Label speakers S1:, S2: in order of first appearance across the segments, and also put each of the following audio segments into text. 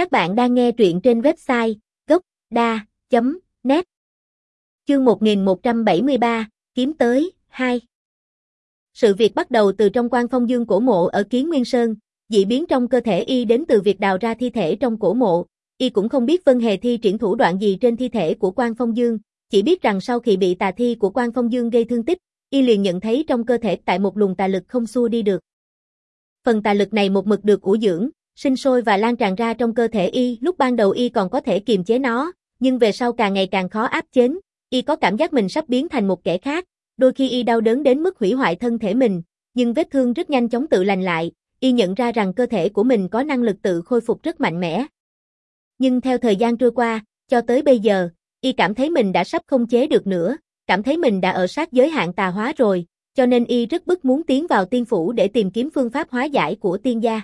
S1: Các bạn đang nghe truyện trên website gốc.da.net Chương 1173, Kiếm tới, 2 Sự việc bắt đầu từ trong quan phong dương cổ mộ ở Kiến Nguyên Sơn, dị biến trong cơ thể y đến từ việc đào ra thi thể trong cổ mộ, y cũng không biết Vân Hề thi triển thủ đoạn gì trên thi thể của quan phong dương, chỉ biết rằng sau khi bị tà thi của quan phong dương gây thương tích, y liền nhận thấy trong cơ thể tại một luồng tà lực không xua đi được. Phần tà lực này một mực được ủ dưỡng, sinh sôi và lan tràn ra trong cơ thể y, lúc ban đầu y còn có thể kiềm chế nó, nhưng về sau càng ngày càng khó áp chế, y có cảm giác mình sắp biến thành một kẻ khác, đôi khi y đau đớn đến mức hủy hoại thân thể mình, nhưng vết thương rất nhanh chóng tự lành lại, y nhận ra rằng cơ thể của mình có năng lực tự khôi phục rất mạnh mẽ. Nhưng theo thời gian trôi qua, cho tới bây giờ, y cảm thấy mình đã sắp không chế được nữa, cảm thấy mình đã ở sát giới hạn tà hóa rồi, cho nên y rất bức muốn tiến vào tiên phủ để tìm kiếm phương pháp hóa giải của tiên gia.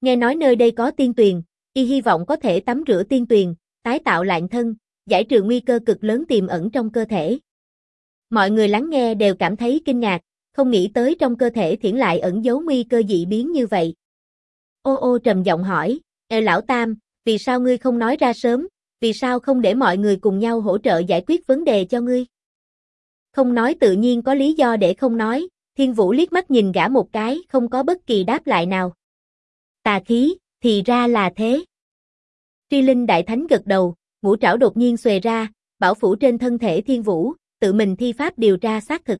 S1: Nghe nói nơi đây có tiên tuyền, y hy vọng có thể tắm rửa tiên tuyền, tái tạo lạng thân, giải trừ nguy cơ cực lớn tiềm ẩn trong cơ thể. Mọi người lắng nghe đều cảm thấy kinh ngạc, không nghĩ tới trong cơ thể thiển lại ẩn giấu nguy cơ dị biến như vậy. Ô ô trầm giọng hỏi, Ê lão tam, vì sao ngươi không nói ra sớm, vì sao không để mọi người cùng nhau hỗ trợ giải quyết vấn đề cho ngươi? Không nói tự nhiên có lý do để không nói, thiên vũ liếc mắt nhìn gã một cái, không có bất kỳ đáp lại nào. Tà khí, thì ra là thế. Tri Linh Đại Thánh gật đầu, ngũ trảo đột nhiên xuề ra, bảo phủ trên thân thể thiên vũ, tự mình thi pháp điều tra xác thực.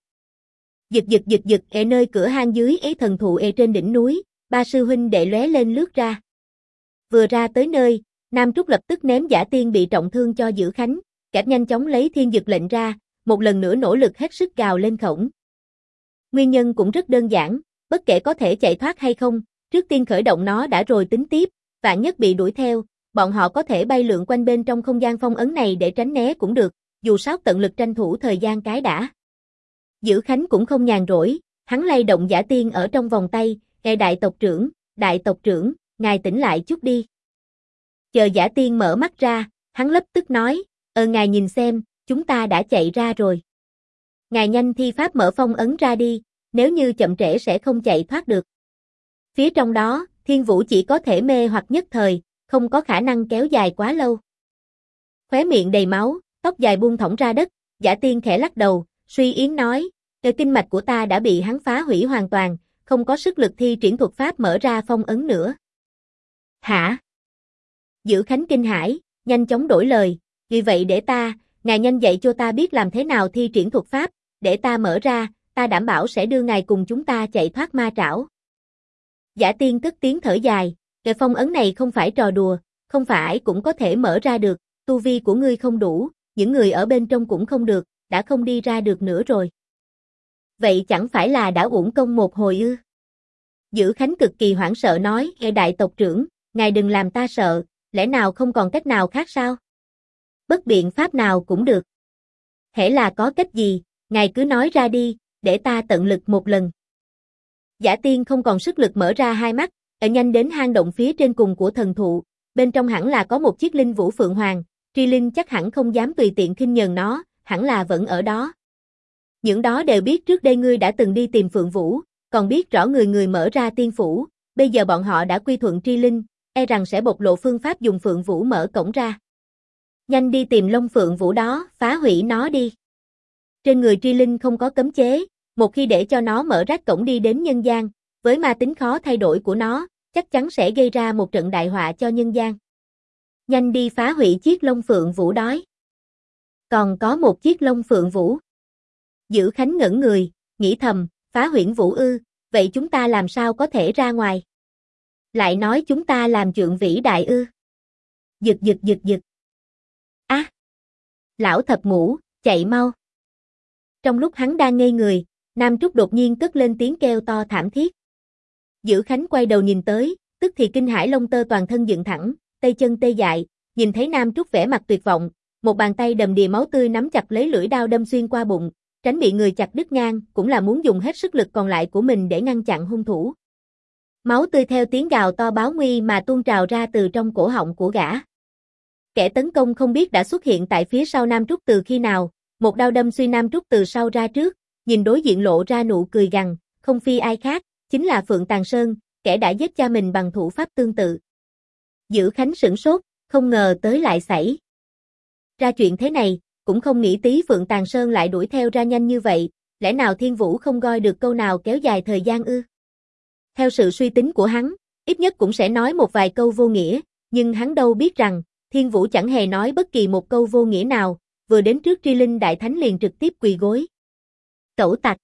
S1: Giật giật giật giật ở nơi cửa hang dưới ế thần thụ ế trên đỉnh núi, ba sư huynh đệ lóe lên lướt ra. Vừa ra tới nơi, Nam Trúc lập tức ném giả tiên bị trọng thương cho Dữ Khánh, kẻ nhanh chóng lấy thiên dực lệnh ra, một lần nữa nỗ lực hết sức gào lên khổng. Nguyên nhân cũng rất đơn giản, bất kể có thể chạy thoát hay không, trước tiên khởi động nó đã rồi tính tiếp, vạn nhất bị đuổi theo, bọn họ có thể bay lượn quanh bên trong không gian phong ấn này để tránh né cũng được, dù sao tận lực tranh thủ thời gian cái đã. Dữ Khánh cũng không nhàn rỗi, hắn lay động giả tiên ở trong vòng tay, nghe đại tộc trưởng, đại tộc trưởng, ngài tỉnh lại chút đi. Chờ giả tiên mở mắt ra, hắn lập tức nói, ờ ngài nhìn xem, chúng ta đã chạy ra rồi. Ngài nhanh thi pháp mở phong ấn ra đi, nếu như chậm trễ sẽ không chạy thoát được. Phía trong đó, thiên vũ chỉ có thể mê hoặc nhất thời, không có khả năng kéo dài quá lâu. Khóe miệng đầy máu, tóc dài buông thõng ra đất, giả tiên khẽ lắc đầu, suy yến nói, cơ kinh mạch của ta đã bị hắn phá hủy hoàn toàn, không có sức lực thi triển thuật pháp mở ra phong ấn nữa. Hả? Giữ Khánh kinh hải, nhanh chóng đổi lời, vì vậy để ta, ngài nhanh dạy cho ta biết làm thế nào thi triển thuật pháp, để ta mở ra, ta đảm bảo sẽ đưa ngài cùng chúng ta chạy thoát ma trảo. Giả tiên cất tiếng thở dài, cái phong ấn này không phải trò đùa, không phải cũng có thể mở ra được, tu vi của ngươi không đủ, những người ở bên trong cũng không được, đã không đi ra được nữa rồi. Vậy chẳng phải là đã uổng công một hồi ư? Giữ Khánh cực kỳ hoảng sợ nói, nghe đại tộc trưởng, ngài đừng làm ta sợ, lẽ nào không còn cách nào khác sao? Bất biện pháp nào cũng được. Hễ là có cách gì, ngài cứ nói ra đi, để ta tận lực một lần. Giả tiên không còn sức lực mở ra hai mắt, ở nhanh đến hang động phía trên cùng của thần thụ, bên trong hẳn là có một chiếc linh vũ phượng hoàng, tri linh chắc hẳn không dám tùy tiện khinh nhờn nó, hẳn là vẫn ở đó. Những đó đều biết trước đây ngươi đã từng đi tìm phượng vũ, còn biết rõ người người mở ra tiên phủ, bây giờ bọn họ đã quy thuận tri linh, e rằng sẽ bộc lộ phương pháp dùng phượng vũ mở cổng ra. Nhanh đi tìm lông phượng vũ đó, phá hủy nó đi. Trên người tri linh không có cấm chế, một khi để cho nó mở rác cổng đi đến nhân gian, với ma tính khó thay đổi của nó, chắc chắn sẽ gây ra một trận đại họa cho nhân gian. Nhanh đi phá hủy chiếc lông phượng vũ đói. Còn có một chiếc lông phượng vũ. Giữ Khánh ngẩn người, nghĩ thầm, phá huyễn vũ ư, vậy chúng ta làm sao có thể ra ngoài? Lại nói chúng ta làm chuyện vĩ đại ư. Giật giật giật giật. Á! Lão thập ngủ, chạy mau. Trong lúc hắn đang ngây người, Nam Trúc đột nhiên cất lên tiếng kêu to thảm thiết. Giữ Khánh quay đầu nhìn tới, tức thì kinh hải lông tơ toàn thân dựng thẳng, tay chân tê dại, nhìn thấy Nam Trúc vẻ mặt tuyệt vọng, một bàn tay đầm đìa máu tươi nắm chặt lấy lưỡi đao đâm xuyên qua bụng, tránh bị người chặt đứt ngang, cũng là muốn dùng hết sức lực còn lại của mình để ngăn chặn hung thủ. Máu tươi theo tiếng gào to báo nguy mà tuôn trào ra từ trong cổ họng của gã. Kẻ tấn công không biết đã xuất hiện tại phía sau Nam Trúc từ khi nào, một đao đâm xuyên Nam Trúc từ sau ra trước, nhìn đối diện lộ ra nụ cười gằn, không phi ai khác, chính là Phượng Tàng Sơn, kẻ đã giết cha mình bằng thủ pháp tương tự. Giữ Khánh sửng sốt, không ngờ tới lại xảy. Ra chuyện thế này, cũng không nghĩ tí Phượng Tàng Sơn lại đuổi theo ra nhanh như vậy, lẽ nào Thiên Vũ không coi được câu nào kéo dài thời gian ư? Theo sự suy tính của hắn, ít nhất cũng sẽ nói một vài câu vô nghĩa, nhưng hắn đâu biết rằng, Thiên Vũ chẳng hề nói bất kỳ một câu vô nghĩa nào, vừa đến trước Tri Linh Đại Thánh liền trực tiếp quỳ gối. Cẩu tặc.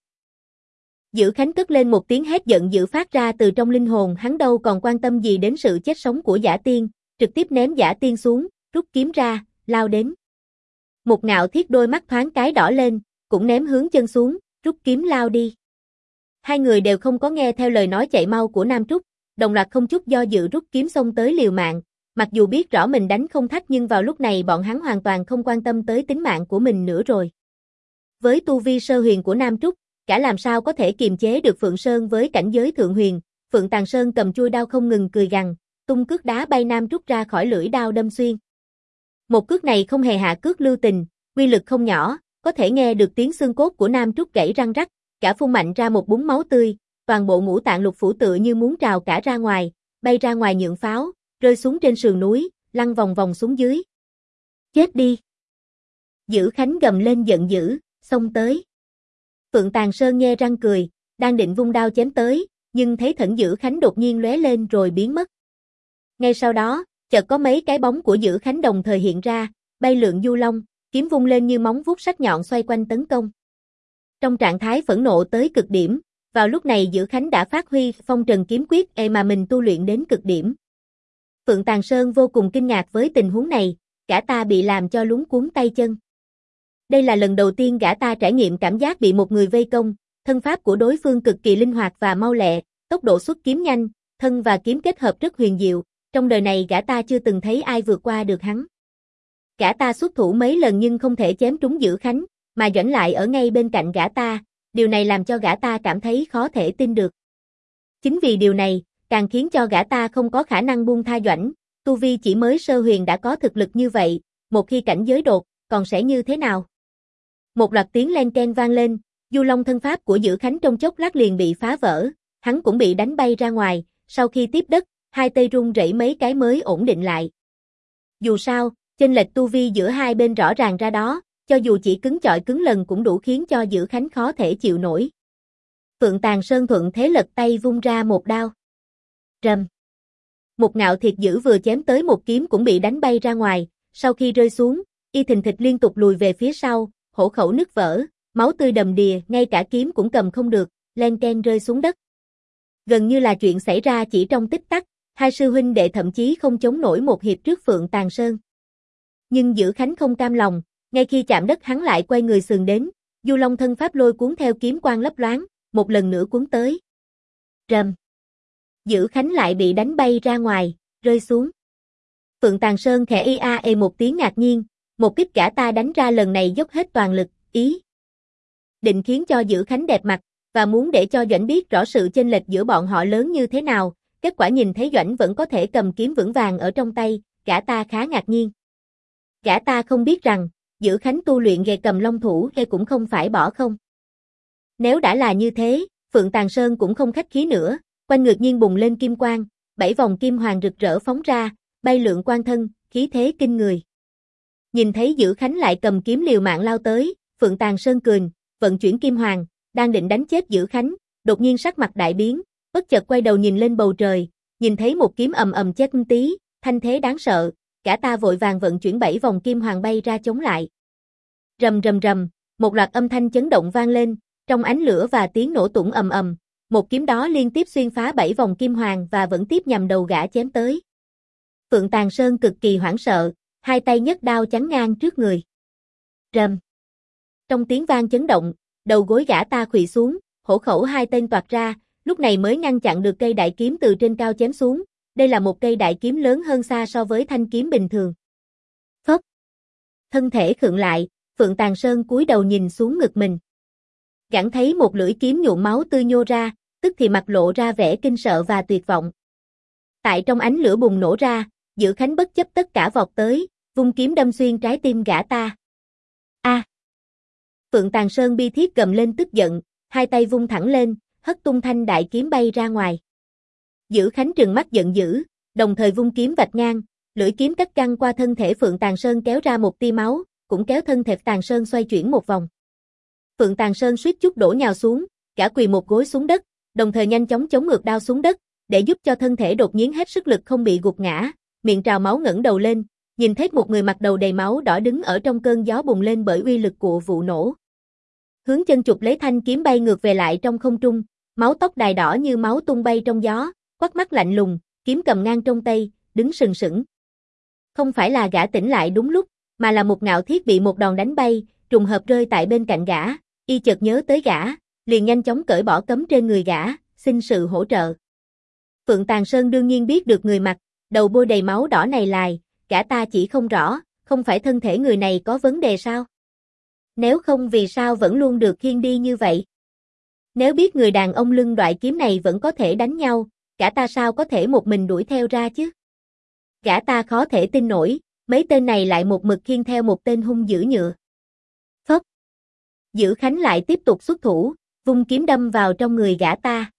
S1: Giữ Khánh cất lên một tiếng hét giận dữ phát ra từ trong linh hồn hắn đâu còn quan tâm gì đến sự chết sống của giả tiên, trực tiếp ném giả tiên xuống, rút kiếm ra, lao đến. Một ngạo thiết đôi mắt thoáng cái đỏ lên, cũng ném hướng chân xuống, rút kiếm lao đi. Hai người đều không có nghe theo lời nói chạy mau của Nam Trúc, đồng loạt không chút do dự rút kiếm xông tới liều mạng, mặc dù biết rõ mình đánh không thách nhưng vào lúc này bọn hắn hoàn toàn không quan tâm tới tính mạng của mình nữa rồi. Với tu vi sơ huyền của Nam Trúc, cả làm sao có thể kiềm chế được Phượng Sơn với cảnh giới thượng huyền, Phượng Tàng Sơn cầm chui đao không ngừng cười gằn, tung cước đá bay Nam Trúc ra khỏi lưỡi đao đâm xuyên. Một cước này không hề hạ cước lưu tình, quy lực không nhỏ, có thể nghe được tiếng xương cốt của Nam Trúc gãy răng rắc, cả phun mạnh ra một búng máu tươi, toàn bộ ngũ tạng lục phủ tựa như muốn trào cả ra ngoài, bay ra ngoài nhượng pháo, rơi xuống trên sườn núi, lăn vòng vòng xuống dưới. Chết đi! Dữ Khánh gầm lên giận dữ, xông tới. Phượng Tàng Sơn nghe răng cười, đang định vung đao chém tới, nhưng thấy thẩn Dữ Khánh đột nhiên lóe lên rồi biến mất. Ngay sau đó, chợt có mấy cái bóng của Dữ Khánh đồng thời hiện ra, bay lượn du long, kiếm vung lên như móng vuốt sắc nhọn xoay quanh tấn công. Trong trạng thái phẫn nộ tới cực điểm, vào lúc này Dữ Khánh đã phát huy phong trần kiếm quyết e mà mình tu luyện đến cực điểm. Phượng Tàng Sơn vô cùng kinh ngạc với tình huống này, cả ta bị làm cho lúng cuốn tay chân. Đây là lần đầu tiên gã ta trải nghiệm cảm giác bị một người vây công, thân pháp của đối phương cực kỳ linh hoạt và mau lẹ, tốc độ xuất kiếm nhanh, thân và kiếm kết hợp rất huyền diệu, trong đời này gã ta chưa từng thấy ai vượt qua được hắn. Gã ta xuất thủ mấy lần nhưng không thể chém trúng giữ Khánh, mà dẫn lại ở ngay bên cạnh gã ta, điều này làm cho gã ta cảm thấy khó thể tin được. Chính vì điều này, càng khiến cho gã ta không có khả năng buông tha doãn, tu vi chỉ mới sơ huyền đã có thực lực như vậy, một khi cảnh giới đột, còn sẽ như thế nào? Một loạt tiếng len ken vang lên, du long thân pháp của Dữ Khánh trong chốc lát liền bị phá vỡ, hắn cũng bị đánh bay ra ngoài, sau khi tiếp đất, hai tay rung rẩy mấy cái mới ổn định lại. Dù sao, chênh lệch tu vi giữa hai bên rõ ràng ra đó, cho dù chỉ cứng chọi cứng lần cũng đủ khiến cho Dữ Khánh khó thể chịu nổi. Phượng Tàng Sơn thuận thế lật tay vung ra một đao. Rầm. Một ngạo thiệt dữ vừa chém tới một kiếm cũng bị đánh bay ra ngoài, sau khi rơi xuống, y thình thịch liên tục lùi về phía sau, hổ khẩu nứt vỡ, máu tươi đầm đìa, ngay cả kiếm cũng cầm không được, len ken rơi xuống đất. Gần như là chuyện xảy ra chỉ trong tích tắc, hai sư huynh đệ thậm chí không chống nổi một hiệp trước Phượng Tàng Sơn. Nhưng giữ Khánh không cam lòng, ngay khi chạm đất hắn lại quay người sườn đến, Du Long thân pháp lôi cuốn theo kiếm quang lấp loáng, một lần nữa cuốn tới. Rầm. Giữ Khánh lại bị đánh bay ra ngoài, rơi xuống. Phượng Tàng Sơn khẽ y a e một tiếng ngạc nhiên, một kích cả ta đánh ra lần này dốc hết toàn lực, ý. Định khiến cho Giữ Khánh đẹp mặt, và muốn để cho Doãn biết rõ sự chênh lệch giữa bọn họ lớn như thế nào, kết quả nhìn thấy Doãn vẫn có thể cầm kiếm vững vàng ở trong tay, cả ta khá ngạc nhiên. Cả ta không biết rằng, Giữ Khánh tu luyện nghề cầm long thủ hay cũng không phải bỏ không. Nếu đã là như thế, Phượng Tàng Sơn cũng không khách khí nữa, quanh ngược nhiên bùng lên kim quang, bảy vòng kim hoàng rực rỡ phóng ra, bay lượn quan thân, khí thế kinh người. Nhìn thấy Dữ Khánh lại cầm kiếm liều mạng lao tới, Phượng Tàng Sơn cười, vận chuyển kim hoàng, đang định đánh chết Dữ Khánh, đột nhiên sắc mặt đại biến, bất chợt quay đầu nhìn lên bầu trời, nhìn thấy một kiếm ầm ầm chết tí, thanh thế đáng sợ, cả ta vội vàng vận chuyển bảy vòng kim hoàng bay ra chống lại. Rầm rầm rầm, một loạt âm thanh chấn động vang lên, trong ánh lửa và tiếng nổ tủng ầm ầm, một kiếm đó liên tiếp xuyên phá bảy vòng kim hoàng và vẫn tiếp nhằm đầu gã chém tới. Phượng Tàng Sơn cực kỳ hoảng sợ, hai tay nhấc đao chắn ngang trước người. Rầm. Trong tiếng vang chấn động, đầu gối gã ta khuỵu xuống, hổ khẩu hai tên toạc ra, lúc này mới ngăn chặn được cây đại kiếm từ trên cao chém xuống. Đây là một cây đại kiếm lớn hơn xa so với thanh kiếm bình thường. Phốc. Thân thể khựng lại, Phượng Tàng Sơn cúi đầu nhìn xuống ngực mình. Gã thấy một lưỡi kiếm nhuộm máu tươi nhô ra, tức thì mặt lộ ra vẻ kinh sợ và tuyệt vọng. Tại trong ánh lửa bùng nổ ra, Giữ Khánh bất chấp tất cả vọt tới, vung kiếm đâm xuyên trái tim gã ta. A. Phượng Tàng Sơn bi thiết gầm lên tức giận, hai tay vung thẳng lên, hất tung thanh đại kiếm bay ra ngoài. Giữ Khánh trừng mắt giận dữ, đồng thời vung kiếm vạch ngang, lưỡi kiếm cắt căng qua thân thể Phượng Tàng Sơn kéo ra một tia máu, cũng kéo thân thể Tàng Sơn xoay chuyển một vòng. Phượng Tàng Sơn suýt chút đổ nhào xuống, cả quỳ một gối xuống đất, đồng thời nhanh chóng chống ngược đao xuống đất, để giúp cho thân thể đột nhiên hết sức lực không bị gục ngã, miệng trào máu ngẩng đầu lên, nhìn thấy một người mặc đầu đầy máu đỏ đứng ở trong cơn gió bùng lên bởi uy lực của vụ nổ. Hướng chân chụp lấy thanh kiếm bay ngược về lại trong không trung, máu tóc đài đỏ như máu tung bay trong gió, quắc mắt lạnh lùng, kiếm cầm ngang trong tay, đứng sừng sững. Không phải là gã tỉnh lại đúng lúc, mà là một ngạo thiết bị một đòn đánh bay, trùng hợp rơi tại bên cạnh gã, y chợt nhớ tới gã, liền nhanh chóng cởi bỏ cấm trên người gã, xin sự hỗ trợ. Phượng Tàng Sơn đương nhiên biết được người mặt, đầu bôi đầy máu đỏ này lại, gã ta chỉ không rõ, không phải thân thể người này có vấn đề sao? Nếu không vì sao vẫn luôn được khiên đi như vậy? Nếu biết người đàn ông lưng đoại kiếm này vẫn có thể đánh nhau, gã ta sao có thể một mình đuổi theo ra chứ? Gã ta khó thể tin nổi, mấy tên này lại một mực khiên theo một tên hung dữ nhựa. Phốc. Dữ Khánh lại tiếp tục xuất thủ, vung kiếm đâm vào trong người gã ta.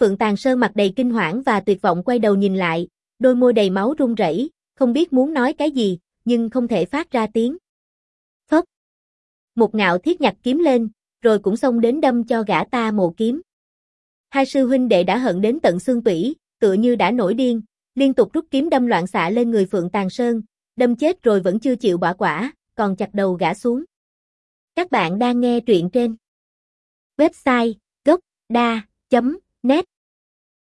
S1: Phượng Tàng Sơn mặt đầy kinh hoảng và tuyệt vọng quay đầu nhìn lại, đôi môi đầy máu run rẩy, không biết muốn nói cái gì, nhưng không thể phát ra tiếng. Phốc. Một ngạo thiết nhặt kiếm lên, rồi cũng xông đến đâm cho gã ta mồ kiếm. Hai sư huynh đệ đã hận đến tận xương tủy, tựa như đã nổi điên, liên tục rút kiếm đâm loạn xạ lên người Phượng Tàng Sơn, đâm chết rồi vẫn chưa chịu bỏ quả, còn chặt đầu gã xuống. Các bạn đang nghe truyện trên website gocda.net